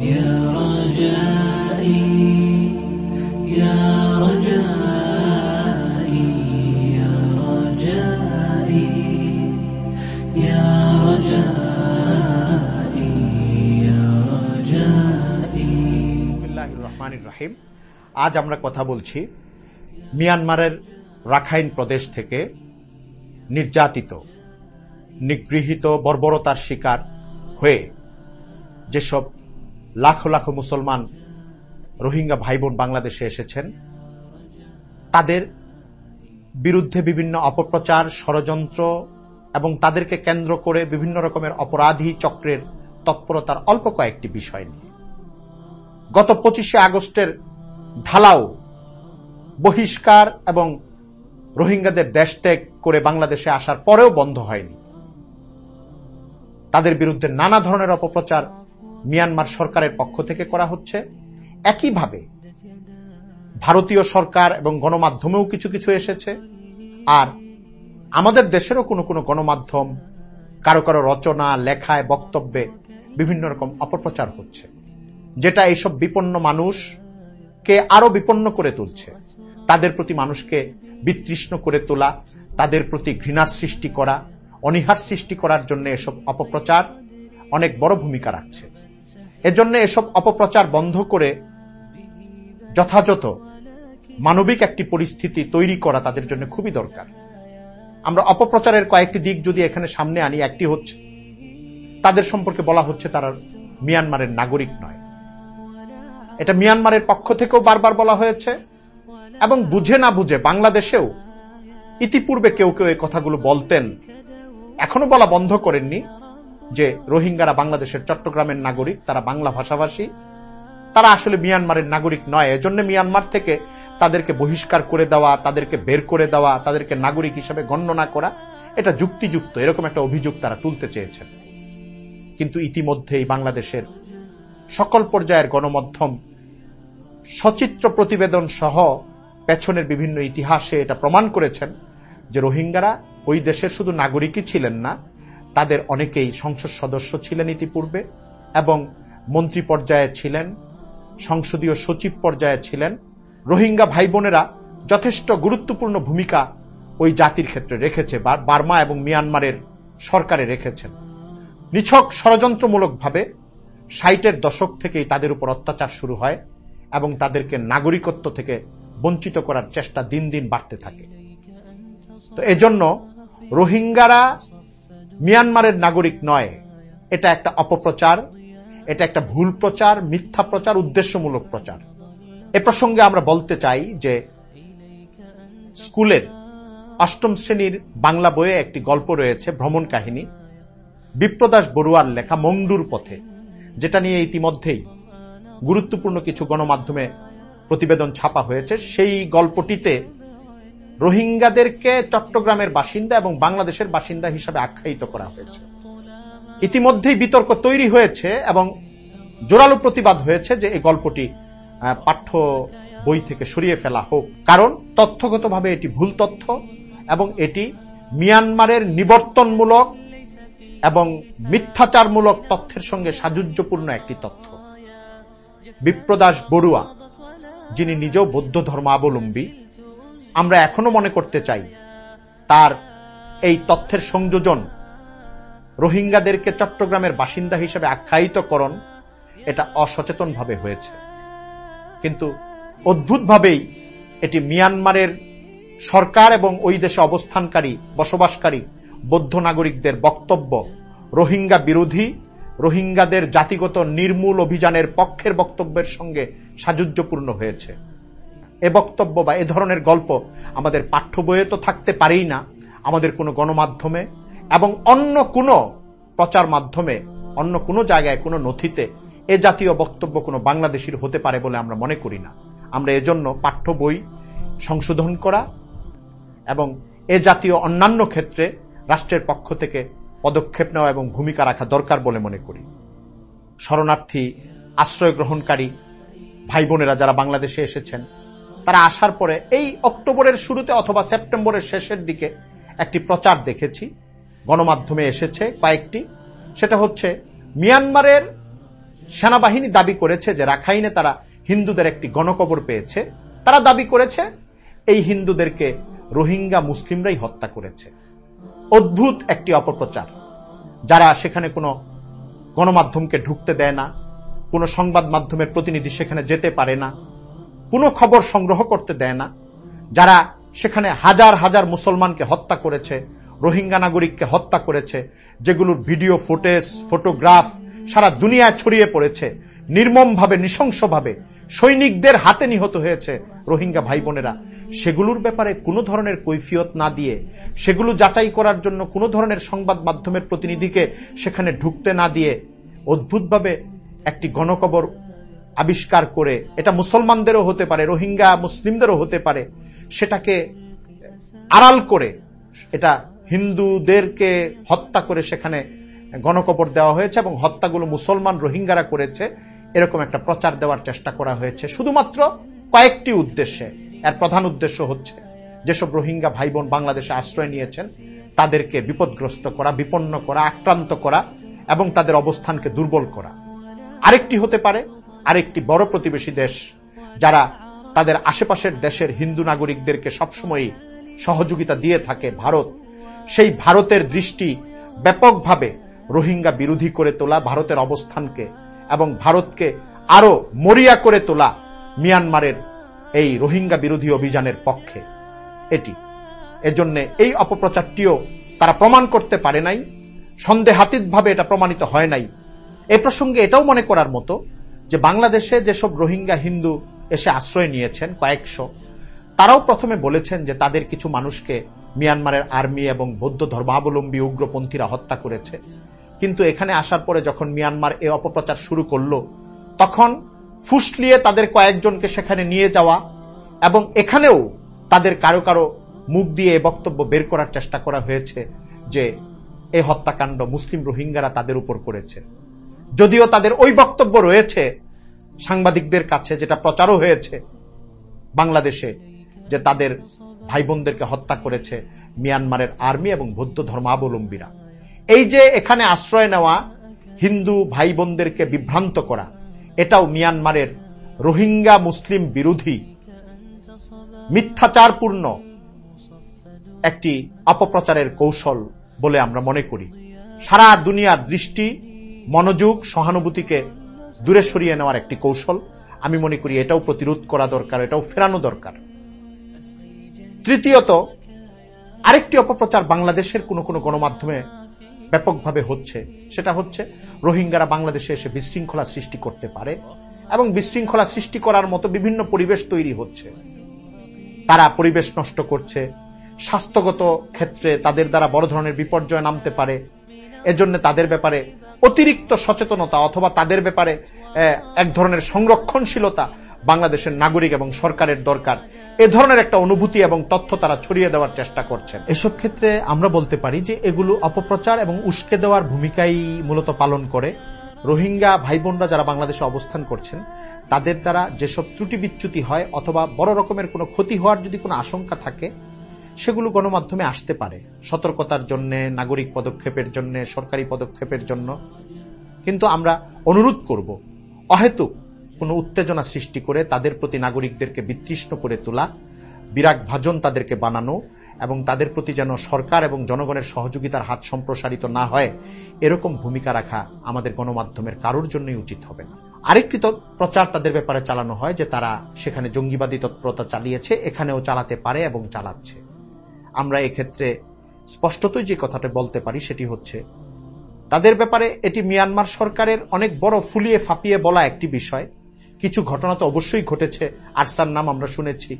يا رجائي يا رجائي يا رجائي يا رجائي يا رجائي বিসমিল্লাহির রহমানির রহিম আজ আমরা কথা বলছি মিয়ানমারের রাখাইন প্রদেশ থেকে নির্যাতিত নিগৃহীত বর্বরতার শিকার হয়ে যেসব লাখো লাখো মুসলমান রোহিঙ্গা ভাই বোন বাংলাদেশে এসেছেন। তাদের বিরুদ্ধে বিভিন্ন অপপ্রচার, ষড়যন্ত্র এবং তাদেরকে কেন্দ্র করে বিভিন্ন রকমের অপরাধী চক্রের তৎপরতার অল্প কয়েকটি বিষয় নিয়ে। গত পঁচিশে আগস্টের ঢালাও বহিষ্কার এবং রোহিঙ্গাদের দেশ ত্যাগ করে বাংলাদেশে আসার পরেও বন্ধ হয়নি। তাদের বিরুদ্ধে নানা ধরনের অপপ্রচার মিয়ানমার সরকারের পক্ষ থেকে করা হচ্ছে। একইভাবে ভারতীয় সরকার এবং গণমাধ্যমেও কিছু কিছু এসেছে। আর আমাদের দেশেরও কোনো কোনো গণমাধ্যম কারও কারও রচনা, লেখায়, বক্তব্যে বিভিন্ন রকম অপপ্রচার হচ্ছে। যেটা এইসব বিপন্ন মানুষকে আরও বিপন্ন করে তুলছে। তাদের প্রতি মানুষকে বিতৃষ্ণ করে তোলা, তাদের প্রতি ঘৃণার সৃষ্টি করা, অনীহার সৃষ্টি করার জন্য এসব অপপ্রচার অনেক বড় ভূমিকা রাখছে। এজন্য এসব অপপ্রচার বন্ধ করে যথাযথ মানবিক একটি পরিস্থিতি তৈরি করা তাদের জন্য খুবই দরকার। আমরা অপপ্রচারের কয়েকটি দিক যদি এখানে সামনে আনি, একটি হচ্ছে, তাদের সম্পর্কে বলা হচ্ছে তারা মিয়ানমারের নাগরিক নয়। এটা মিয়ানমারের পক্ষ থেকেও বারবার বলা হয়েছে এবং বুঝে না বুঝে বাংলাদেশেও ইতিপূর্বে কেউ কেউ এই কথাগুলো বলতেন, এখনও বলা বন্ধ করেননি। যে রোহিঙ্গারা বাংলাদেশের চট্টগ্রামের নাগরিক, তারা বাংলা ভাষাভাষী, তারা আসলে মিয়ানমারের নাগরিক নয়। এজন্য মিয়ানমার থেকে তাদেরকে বহিষ্কার করে দেওয়া, তাদেরকে বের করে দেওয়া, তাদেরকে নাগরিক হিসেবে গণ্য না করা, এটা যুক্তিযুক্ত, এরকম একটা অভিযোগ তারা তুলতে চেয়েছেন। কিন্তু ইতিমধ্যেই বাংলাদেশের সকল পর্যায়ের গণমাধ্যম, সচিত্র প্রতিবেদন সহ পেছনের বিভিন্ন ইতিহাসে এটা প্রমাণ করেছেন যে রোহিঙ্গারা ওই দেশের শুধু নাগরিকই ছিলেন না তাদের অনেকেই সংসদ সদস্য ছিলেন ইতিপূর্বে এবং মন্ত্রী পর্যায়ে ছিলেন, সংসদীয় সচিব পর্যায়ে ছিলেন। রোহিঙ্গা ভাই বোনেরা যথেষ্ট গুরুত্বপূর্ণ ভূমিকা ওই জাতির ক্ষেত্রে রেখেছে বার্মা এবং মিয়ানমারের সরকারে রেখেছেন। নিছক ষড়যন্ত্রমূলকভাবে ষাটের দশক থেকেই তাদের উপর অত্যাচার শুরু হয় এবং তাদেরকে নাগরিকত্ব থেকে বঞ্চিত করার চেষ্টা দিন দিন বাড়তে থাকে। তো এজন্য রোহিঙ্গারা মিয়ানমারের নাগরিক নয়। এটা একটা অপপ্রচার, এটা একটা ভুল প্রচার, মিথ্যা প্রচার, উদ্দেশ্যমূলক প্রচার। এ প্রসঙ্গে আমরা বলতে চাই যে স্কুলের অষ্টম শ্রেণির বাংলা বইয়ে একটি গল্প রয়েছে, ভ্রমণ কাহিনী। বিপ্রদাস বড়ুয়ার লেখা মংডুর পথে, যেটা নিয়ে ইতিমধ্যেই গুরুত্বপূর্ণ কিছু গণমাধ্যমে প্রতিবেদন ছাপা হয়েছে। সেই গল্পটিতে রোহিঙ্গাদেরকে চট্টগ্রামের বাসিন্দা এবং বাংলাদেশের বাসিন্দা হিসাবে আখ্যায়িত করা হয়েছে। ইতিমধ্যেই বিতর্ক তৈরি হয়েছে এবং জোরালো প্রতিবাদ হয়েছে যে এই গল্পটি পাঠ্য বই থেকে সরিয়ে ফেলা হোক। কারণ তথ্যগতভাবে এটি ভুল তথ্য এবং এটি মিয়ানমারের নিবর্তনমূলক এবং মিথ্যাচারমূলক তথ্যের সঙ্গে সাজুজ্যপূর্ণ একটি তথ্য। বিপ্রদাস বড়ুয়া, যিনি নিজেও বৌদ্ধ ধর্মাবলম্বী আমরা এখনও মনে করতে চাই, তার এই তথ্যের সংযোজন রোহিঙ্গাদেরকে চট্টগ্রামের বাসিন্দা হিসেবে আখ্যায়িতকরণ এটা অসচেতনভাবে হয়েছে। কিন্তু অদ্ভুতভাবেই এটি মিয়ানমারের সরকার এবং ওই দেশে অবস্থানকারী, বসবাসকারী বৌদ্ধ নাগরিকদের বক্তব্য, রোহিঙ্গা বিরোধী, রোহিঙ্গাদের জাতিগত নির্মূল অভিযানের পক্ষের বক্তব্যের সঙ্গে সাজুজ্যপূর্ণ হয়েছে। এ বক্তব্য বা এ ধরনের গল্প আমাদের পাঠ্য বইয়ে তো থাকতে পারেই না, আমাদের কোনো গণমাধ্যমে এবং অন্য কোনো প্রচার মাধ্যমে, অন্য কোনো জায়গায়, কোনো নথিতে এ জাতীয় বক্তব্য কোনো বাংলাদেশির হতে পারে বলে আমরা মনে করি না। আমরা এজন্য পাঠ্য বই সংশোধন করা এবং এ জাতীয় অন্যান্য ক্ষেত্রে রাষ্ট্রের পক্ষ থেকে পদক্ষেপ নেওয়া এবং ভূমিকা রাখা দরকার বলে মনে করি। শরণার্থী, আশ্রয় গ্রহণকারী ভাই বোনেরা যারা বাংলাদেশে এসেছেন তারা আসার পরে এই অক্টোবরের শুরুতে অথবা সেপ্টেম্বরের শেষের দিকে একটি প্রচার দেখেছি। গণমাধ্যমে এসেছে কয়েকটি। সেটা হচ্ছে, মিয়ানমারের সেনাবাহিনী দাবি করেছে যে রাখাইনে তারা হিন্দুদের একটি গণকবর পেয়েছে। তারা দাবি করেছে, এই হিন্দুদেরকে রোহিঙ্গা মুসলিমরাই হত্যা করেছে। অদ্ভুত একটি অপপ্রচার, যারা সেখানে কোনো গণমাধ্যমকে ঢুকতে দেয় না, কোনো সংবাদ মাধ্যমের প্রতিনিধি সেখানে যেতে পারে না। কোনো খবর সংগ্রহ করতে দেয় না। যারা সেখানে হাজার হাজার মুসলমানকে হত্যা করেছে, রোহিঙ্গা নাগরিককে হত্যা করেছে, যেগুলোর ভিডিও, ফুটেজ, ফটোগ্রাফ সারা দুনিয়ায় ছড়িয়ে পড়েছে, নির্মমভাবে, নৃশংসভাবে সৈনিকদের হাতে নিহত হয়েছে রোহিঙ্গা ভাই বোনেরা সেগুলোর ব্যাপারে কোনো ধরনের কৈফিয়ত না দিয়ে, সেগুলো যাচাই করার জন্য কোনো ধরনের সংবাদ মাধ্যমের প্রতিনিধিকে সেখানে ঢুকতে না দিয়ে অদ্ভুতভাবে একটি গণকবর আবিষ্কার করে, এটা মুসলমানদেরও হতে পারে, রোহিঙ্গা মুসলিমদেরও হতে পারে, সেটাকে আড়াল করে, এটা হিন্দুদেরকে হত্যা করে সেখানে গণকবর দেওয়া হয়েছে এবং হত্যাগুলো মুসলমান রোহিঙ্গারা করেছে, এরকম একটা প্রচার দেওয়ার চেষ্টা করা হয়েছে। শুধুমাত্র কয়েকটি উদ্দেশ্যে, এর প্রধান উদ্দেশ্য হচ্ছে, যেসব রোহিঙ্গা ভাই বোন বাংলাদেশে আশ্রয় নিয়েছেন, তাদেরকে বিপদগ্রস্ত করা, বিপন্ন করা, আক্রান্ত করা এবং তাদের অবস্থানকে দুর্বল করা। আরেকটি হতে পারে আরেকটি বড় প্রতিবেশী দেশ, যারা তাদের আশেপাশের দেশের হিন্দু নাগরিকদেরকে সবসময়ই সহযোগিতা দিয়ে থাকে ভারত। সেই ভারতের দৃষ্টি ব্যাপকভাবে রোহিঙ্গা বিরোধী করে তোলা ভারতের অবস্থানকে এবং ভারতকে আরও মরিয়া করে তোলা মিয়ানমারের এই রোহিঙ্গা বিরোধী অভিযানের পক্ষে। এটি। এজন্য এই অপপ্রচারটিও তারা প্রমাণ করতে পারে নাই, সন্দেহাতীতভাবে এটা প্রমাণিত হয় নাই। এ প্রসঙ্গে এটাও মনে করার মতো যে বাংলাদেশে যেসব রোহিঙ্গা হিন্দু এসে আশ্রয় নিয়েছেন, কয়েকশো, তারাও প্রথমে বলেছেন যে তাদের কিছু মানুষকে মিয়ানমারের আর্মি এবং বৌদ্ধ ধর্মাবলম্বী উগ্রপন্থীরা হত্যা করেছে। কিন্তু এখানে আসার পরে যখন মিয়ানমার এ অপপ্রচার শুরু করল, তখন ফুসলিয়ে তাদের কয়েকজনকে সেখানে নিয়ে যাওয়া এবং এখানেও তাদের কারও কারও মুখ দিয়ে এ বক্তব্য বের করার চেষ্টা করা হয়েছে যে এই হত্যাকাণ্ড মুসলিম রোহিঙ্গারা তাদের উপর করেছে। যদিও তাদের ওই বক্তব্য রয়েছে সাংবাদিকদের কাছে যেটা প্রচারও হয়েছে বাংলাদেশে, যে তাদের ভাই বোনদেরকে হত্যা করেছে মিয়ানমারের আর্মি এবং বৌদ্ধ ধর্মাবলম্বীরা। এই যে এখানে আশ্রয় নেওয়া হিন্দু ভাই বোনদেরকে বিভ্রান্ত করা, এটাও মিয়ানমারের রোহিঙ্গা মুসলিম বিরোধী মিথ্যাচারপূর্ণ একটি অপপ্রচারের কৌশল বলে আমরা মনে করি। সারা দুনিয়ার দৃষ্টি মনোযোগ, সহানুভূতিকে দূরে সরিয়ে নেওয়ার একটি কৌশল। আমি মনে করি এটাও প্রতিরোধ করা দরকার, এটাও ফেরানো দরকার। তৃতীয়ত, আরেকটি অপপ্রচার বাংলাদেশের কোনো কোনো গণমাধ্যমে ব্যাপকভাবে হচ্ছে। সেটা হচ্ছে, রোহিঙ্গারা বাংলাদেশে এসে বিশৃঙ্খলা সৃষ্টি করতে পারে এবং বিশৃঙ্খলা সৃষ্টি করার মতো বিভিন্ন পরিবেশ তৈরি হচ্ছে। তারা পরিবেশ নষ্ট করছে, স্বাস্থ্যগত ক্ষেত্রে তাদের দ্বারা বড় ধরনের বিপর্যয় নামতে পারে। এজন্য তাদের ব্যাপারে অতিরিক্ত সচেতনতা অথবা তাদের ব্যাপারে এক ধরনের সংরক্ষণশীলতা বাংলাদেশের নাগরিক এবং সরকারের দরকার। এ ধরনের একটা অনুভূতি এবং তথ্য তারা ছড়িয়ে দেওয়ার চেষ্টা করছেন। এসব ক্ষেত্রে আমরা বলতে পারি যে এগুলো অপপ্রচার এবং উস্কে দেওয়ার ভূমিকাই মূলত পালন করে। রোহিঙ্গা ভাই বোনরা যারা বাংলাদেশে অবস্থান করছেন, তাদের দ্বারা যেসব ত্রুটি বিচ্যুতি হয় অথবা বড় রকমের কোনো ক্ষতি হওয়ার যদি কোনো আশঙ্কা থাকে সেগুলো গণমাধ্যমে আসতে পারে। সতর্কতার জন্য, নাগরিক পদক্ষেপের জন্য, সরকারি পদক্ষেপের জন্য। কিন্তু আমরা অনুরোধ করব, অহেতুক কোনো উত্তেজনা সৃষ্টি করে তাদের প্রতি নাগরিকদেরকে বিতৃষ্ণ করে তোলা, বিরাগ ভাজন তাদেরকে বানানো এবং তাদের প্রতি যেন সরকার এবং জনগণের সহযোগিতার হাত সম্প্রসারিত না হয়, এরকম ভূমিকা রাখা আমাদের গণমাধ্যমের কারোর জন্যই উচিত হবে না। আরেকটি প্রচার তাদের ব্যাপারে চালানো হয় যে তারা সেখানে জঙ্গিবাদী তৎপরতা চালিয়েছে, এখানেও চালাতে পারে এবং চালাচ্ছে। আমরা এক্ষেত্রে স্পষ্টতই যে কথাটা বলতে পারি সেটি হচ্ছে, তাদের ব্যাপারে এটি মিয়ানমার সরকারের অনেক বড় ফুলিয়ে ফাঁপিয়ে বলা একটি বিষয়। কিছু ঘটনা তো অবশ্যই ঘটেছে, আরসার নাম আমরা শুনেছি।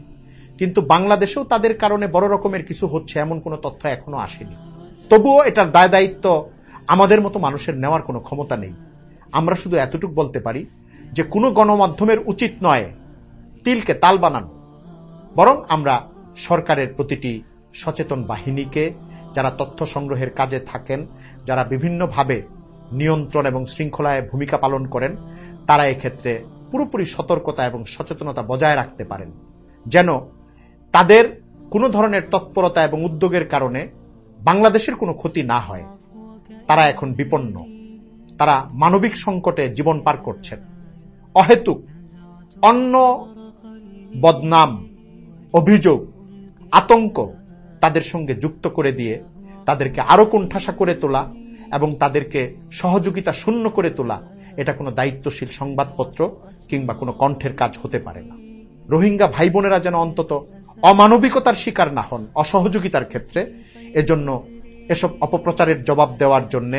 কিন্তু বাংলাদেশেও তাদের কারণে বড় রকমের কিছু হচ্ছে এমন কোনো তথ্য এখনও আসেনি। তবুও এটার দায় দায়িত্ব আমাদের মতো মানুষের নেওয়ার কোনো ক্ষমতা নেই। আমরা শুধু এতটুকু বলতে পারি যে কোনো গণমাধ্যমের উচিত নয়, তিলকে তাল বানানো। বরং আমরা সরকারের প্রতিটি সচেতন বাহিনীকে, যারা তথ্য সংগ্রহের কাজে থাকেন, যারা বিভিন্নভাবে নিয়ন্ত্রণ এবং শৃঙ্খলায় ভূমিকা পালন করেন, তারা এক্ষেত্রে পুরোপুরি সতর্কতা এবং সচেতনতা বজায় রাখতে পারেন। যেন তাদের কোনো ধরনের তৎপরতা এবং উদ্যোগের কারণে বাংলাদেশের কোনো ক্ষতি না হয়। তারা এখন বিপন্ন। তারা মানবিক সংকটে জীবন পার করছেন। অহেতুক অন্য বদনাম, অভিযোগ, আতঙ্ক তাদের সঙ্গে যুক্ত করে দিয়ে তাদেরকে আরও কোণঠাসা করে তোলা এবং তাদেরকে সহযোগিতা শূন্য করে তোলা, এটা কোনো দায়িত্বশীল সংবাদপত্র কিংবা কোনো কণ্ঠের কাজ হতে পারে না। রোহিঙ্গা ভাই বোনেরা যেন অন্তত অমানবিকতার শিকার না হন অসহযোগিতার ক্ষেত্রে, এজন্য এসব অপপ্রচারের জবাব দেওয়ার জন্য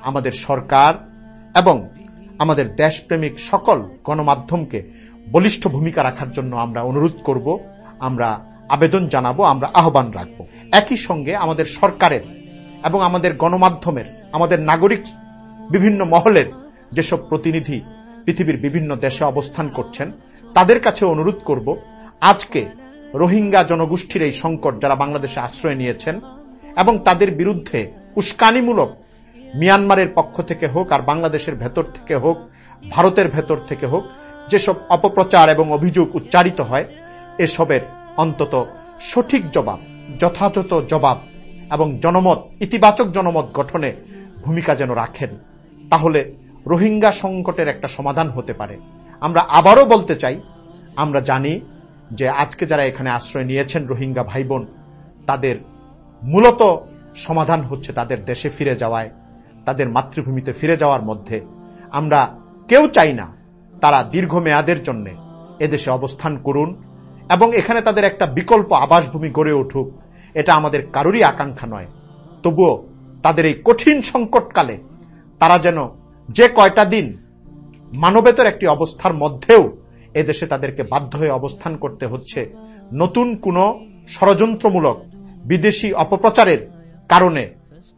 আমাদের সরকার এবং আমাদের দেশপ্রেমিক সকল গণমাধ্যমকে বলিষ্ঠ ভূমিকা রাখার জন্য আমরা অনুরোধ করব। আমরা আবেদন জানাব, আমরা আহ্বান রাখব। একই সঙ্গে আমাদের সরকারের এবং আমাদের গণমাধ্যমের, আমাদের নাগরিক বিভিন্ন মহলের যেসব প্রতিনিধি পৃথিবীর বিভিন্ন দেশে অবস্থান করছেন, তাদের কাছে অনুরোধ করব, আজকে রোহিঙ্গা জনগোষ্ঠীর এই সংকট যারা বাংলাদেশে আশ্রয় নিয়েছেন এবং তাদের বিরুদ্ধে উস্কানিমূলক মিয়ানমারের পক্ষ থেকে হোক আর বাংলাদেশের ভেতর থেকে হোক, ভারতের ভেতর থেকে হোক, যেসব অপপ্রচার এবং অভিযোগ উচ্চারিত হয়, এসবের অন্তত সঠিক জবাব, যথাযথ জবাব এবং জনমত, ইতিবাচক জনমত গঠনে ভূমিকা যেন রাখেন, তাহলে রোহিঙ্গা সংকটের একটা সমাধান হতে পারে। আমরা আবারও বলতে চাই, আমরা জানি যে আজকে যারা এখানে আশ্রয় নিয়েছেন রোহিঙ্গা ভাই বোন তাদের মূলত সমাধান হচ্ছে তাদের দেশে ফিরে যাওয়ায়, তাদের মাতৃভূমিতে ফিরে যাওয়ার মধ্যে। আমরা কেউ চাই না তারা দীর্ঘমেয়াদের জন্য এদেশে অবস্থান করুন এবং এখানে তাদের একটা বিকল্প আবাসভূমি গড়ে উঠুক। এটা আমাদের কারোরই আকাঙ্ক্ষা নয়। তবুও তাদের এই কঠিন সংকটকালে তারা যেন যে কয়টা দিন মানবেতর একটি অবস্থার মধ্যেও এদেশে তাদেরকে বাধ্য হয়ে অবস্থান করতে হচ্ছে, নতুন কোনো ষড়যন্ত্রমূলক বিদেশি অপপ্রচারের কারণে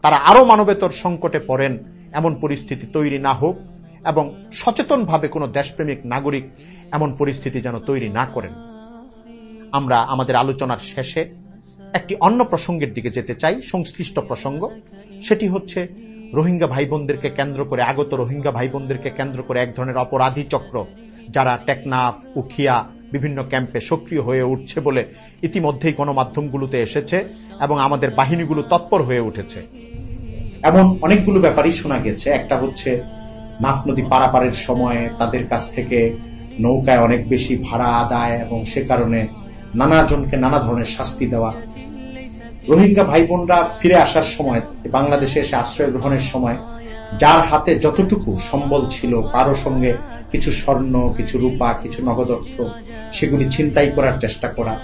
তারা আরও মানবেতর সংকটে পড়েন, এমন পরিস্থিতি তৈরি না হোক এবং সচেতনভাবে কোনো দেশপ্রেমিক নাগরিক এমন পরিস্থিতি যেন তৈরি না করেন। আমরা আমাদের আলোচনার শেষে একটি অন্য প্রসঙ্গের দিকে যেতে চাই, সংশ্লিষ্ট প্রসঙ্গ। সেটি হচ্ছে রোহিঙ্গা ভাই বোনদেরকে কেন্দ্র করে, আগত রোহিঙ্গা ভাই বোনদেরকে কেন্দ্র করে এক ধরনের অপরাধী চক্র, যারা টেকনাফ, উখিয়া বিভিন্ন ক্যাম্পে সক্রিয় হয়ে উঠছে বলে ইতিমধ্যেই গণমাধ্যমগুলোতে এসেছে এবং আমাদের বাহিনীগুলো তৎপর হয়ে উঠেছে। এমন অনেকগুলো ব্যাপারই শোনা গেছে। একটা হচ্ছে নাফ নদী পারাপারের সময় তাদের কাছ থেকে নৌকায় অনেক বেশি ভাড়া আদায় এবং সে কারণে নানা জনকে নানা ধরনের শাস্তি দেওয়া। রোহিঙ্গা ভাই বোনরা ফিরে আসার সময়, বাংলাদেশে এসে আশ্রয় গ্রহণের সময়, যার হাতে যতটুকু সম্বল ছিল, কারও সঙ্গে কিছু স্বর্ণ, কিছু রূপা, কিছু নগদ অর্থ, সেগুলি ছিনতাই করার চেষ্টা করা।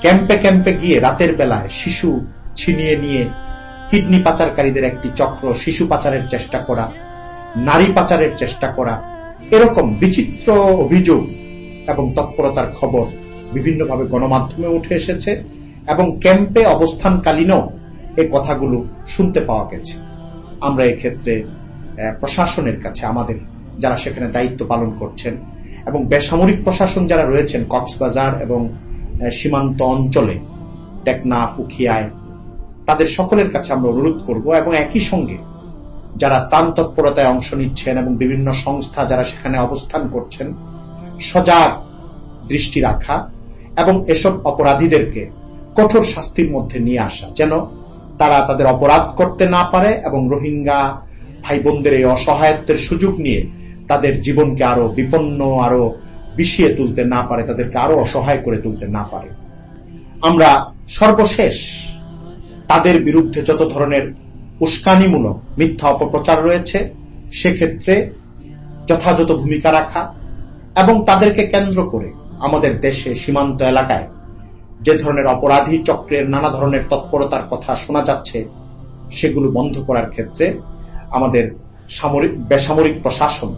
ক্যাম্পে ক্যাম্পে গিয়ে রাতের বেলায় শিশু ছিনিয়ে নিয়ে কিডনি পাচারকারীদের একটি চক্র, শিশু পাচারের চেষ্টা করা, নারী পাচারের চেষ্টা করা। এরকম বিচিত্র অভিযোগ এবং তৎপরতার খবর বিভিন্নভাবে গণমাধ্যমে উঠে এসেছে এবং ক্যাম্পে অবস্থানকালীনও এই কথাগুলো শুনতে পাওয়া গেছে। আমরা এক্ষেত্রে প্রশাসনের কাছে, আমাদের যারা সেখানে দায়িত্ব পালন করছেন এবং বেসামরিক প্রশাসন যারা রয়েছেন, কক্সবাজার এবং সীমান্ত অঞ্চলে টেকনা উখিয়ায়, তাদের সকলের কাছে আমরা অনুরোধ করব এবং একই সঙ্গে যারা ত্রাণ তৎপরতায় অংশ নিচ্ছেন এবং বিভিন্ন সংস্থা যারা সেখানে অবস্থান করছেন, সজাগ দৃষ্টি রাখা এবং এসব অপরাধীদেরকে কঠোর শাস্তির মধ্যে নিয়ে আসা, যেন তারা তাদের অপরাধ করতে না পারে এবং রোহিঙ্গা ভাই বোনদের এই অসহায়ত্বের সুযোগ নিয়ে তাদের জীবনকে আরও বিপন্ন, আরও বিষিয়ে তুলতে না পারে, তাদেরকে আরও অসহায় করে তুলতে না পারে। আমরা সর্বশেষ তাদের বিরুদ্ধে যত ধরনের উস্কানিমূলক মিথ্যা অপপ্রচার রয়েছে, সেক্ষেত্রে যথাযথ ভূমিকা রাখা এবং তাদেরকে কেন্দ্র করে আমাদের দেশে সীমান্ত এলাকায় যে ধরনের অপরাধী চক্রের নানা ধরনের তৎপরতার কথা শোনা যাচ্ছে, সেগুলো বন্ধ করার ক্ষেত্রে আমাদের সামরিক, বেসামরিক প্রশাসন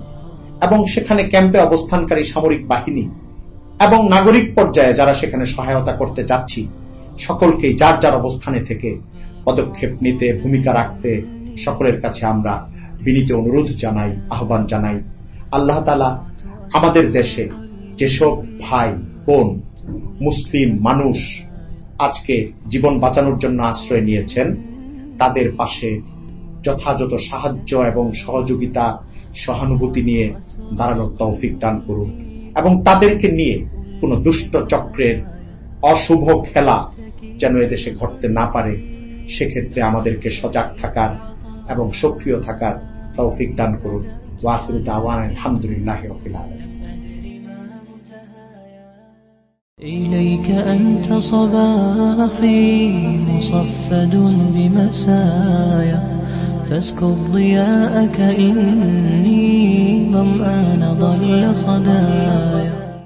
এবং সেখানে ক্যাম্পে অবস্থানকারী সামরিক বাহিনী এবং নাগরিক পর্যায়ে যারা সেখানে সহায়তা করতে যাচ্ছি, সকলকেই যার যার অবস্থানে থেকে পদক্ষেপ নিতে, ভূমিকা রাখতে সকলের কাছে আমরা বিনীত অনুরোধ জানাই, আহ্বান জানাই। আল্লাহ তালা আমাদের দেশে যেসব ভাই, বোন, মুসলিম মানুষ আজকে জীবন বাঁচানোর জন্য আশ্রয় নিয়েছেন, তাদের পাশে যথাযথ সাহায্য এবং সহযোগিতা, সহানুভূতি নিয়ে দাঁড়ানোর তৌফিক দান করুন এবং তাদেরকে নিয়ে কোন দুষ্ট চক্রের অশুভ খেলা যেন এদেশে ঘটতে না পারে, সেক্ষেত্রে আমাদেরকে সজাগ থাকার এবং সক্রিয় থাকার তৌফিক দান করুন। ওয়াখির দাওয়ান আলহামদুলিল্লাহ রবিল আলম إليك أنت صباحي مصفد بمسايا فاسكب ضياءك إني ظمآن ضل صدايا.